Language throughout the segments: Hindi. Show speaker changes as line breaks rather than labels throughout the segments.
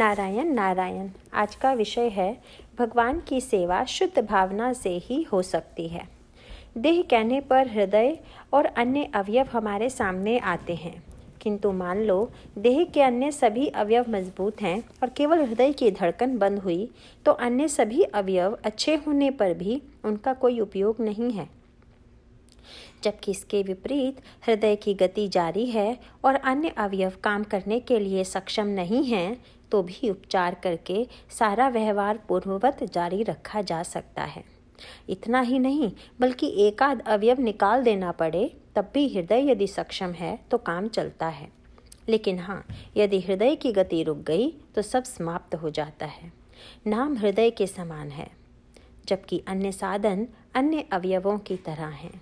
नारायण नारायण। आज का विषय है, भगवान की सेवा शुद्ध भावना से ही हो सकती है। देह कहने पर हृदय और अन्य अवयव हमारे सामने आते हैं। किंतु मान लो, देह के अन्य सभी अवयव मज़बूत हैं और केवल हृदय की धड़कन बंद हुई तो अन्य सभी अवयव अच्छे होने पर भी उनका कोई उपयोग नहीं है। जबकि इसके विपरीत, हृदय की गति जारी है और अन्य अवयव काम करने के लिए सक्षम नहीं हैं तो भी उपचार करके सारा व्यवहार पूर्ववत जारी रखा जा सकता है। इतना ही नहीं, बल्कि एकाध अवयव निकाल देना पड़े, तब भी हृदय यदि सक्षम है तो काम चलता है। लेकिन हाँ यदि हृदय की गति रुक गई तो सब समाप्त हो जाता है। नाम हृदय के समान है, जबकि अन्य साधन अन्य अवयवों की तरह हैं।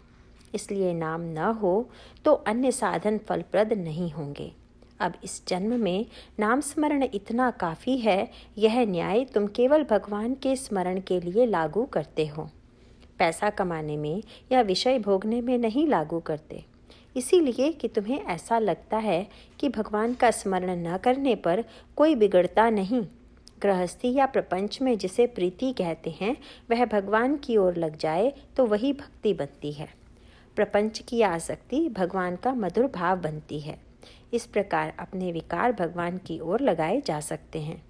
इसलिए नाम न हो तो अन्य साधन फलप्रद नहीं होंगे। अब इस जन्म में नाम स्मरण इतना काफ़ी है, यह न्याय तुम केवल भगवान के स्मरण के लिए लागू करते हो। पैसा कमाने में या विषय भोगने में नहीं लागू करते। इसीलिए कि तुम्हें ऐसा लगता है कि भगवान का स्मरण न करने पर कोई बिगड़ता नहीं। गृहस्थी या प्रपंच में जिसे प्रीति कहते हैं, वह भगवान की ओर लग जाए तो वही भक्ति बनती है। प्रपंच की आसक्ति भगवान का मधुर भाव बनती है। इस प्रकार अपने विकार भगवान की ओर लगाए जा सकते हैं।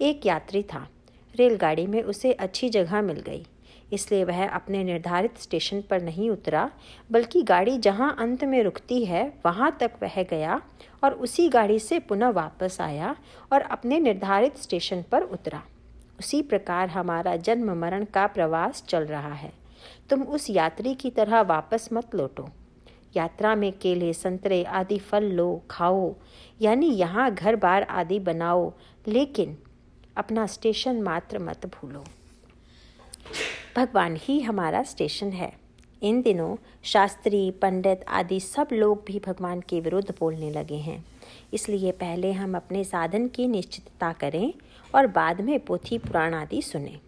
एक यात्री था। रेलगाड़ी में उसे अच्छी जगह मिल गई। इसलिए वह अपने निर्धारित स्टेशन पर नहीं उतरा, बल्कि गाड़ी जहाँ अंत में रुकती है, वहाँ तक वह गया और उसी गाड़ी से पुनः वापस आया और अपने निर्धारित स्टेशन पर उतरा। उसी प्रकार हमारा जन्म मरण का प्रवास चल रहा है। तुम उस यात्री की तरह वापस मत लौटो। यात्रा में केले, संतरे आदि फल लो, खाओ। यानी यहाँ घर बार आदि बनाओ, लेकिन अपना स्टेशन मात्र मत भूलो। भगवान ही हमारा स्टेशन है। इन दिनों शास्त्री, पंडित आदि सब लोग भी भगवान के विरुद्ध बोलने लगे हैं। इसलिए पहले हम अपने साधन की निश्चितता करें और बाद में पोथी पुराण आदि सुने।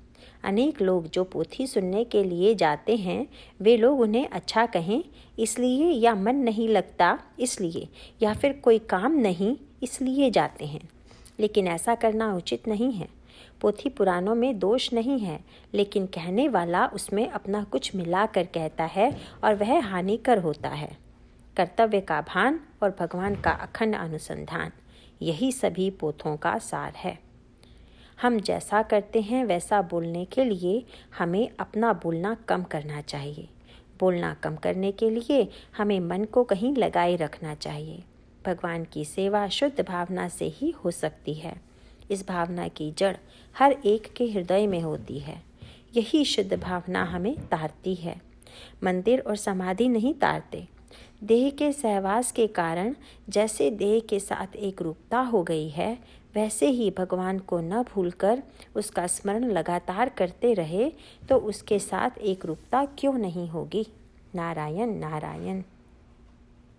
अनेक लोग जो पोथी सुनने के लिए जाते हैं, वे लोग उन्हें अच्छा कहें, इसलिए या मन नहीं लगता, इसलिए, या फिर कोई काम नहीं, इसलिए जाते हैं। लेकिन ऐसा करना उचित नहीं है। पोथी पुराणों में दोष नहीं है, लेकिन कहने वाला उसमें अपना कुछ मिला कर कहता है और वह हानिकर होता है। कर्तव्य का भान और भगवान का अखंड अनुसंधान, यही सभी पोथों का सार है। हम जैसा करते हैं, वैसा बोलने के लिए हमें अपना बोलना कम करना चाहिए। बोलना कम करने के लिए हमें मन को कहीं लगाए रखना चाहिए। भगवान की सेवा शुद्ध भावना से ही हो सकती है। इस भावना की जड़ हर एक के हृदय में होती है। यही शुद्ध भावना हमें तारती है। मंदिर और समाधि नहीं तारते। देह के सहवास के कारण जैसे देह के साथ एक रूपता हो गई है, वैसे ही भगवान को न भूलकर उसका स्मरण लगातार करते रहे तो उसके साथ एक रूपता क्यों नहीं होगी? नारायण नारायण।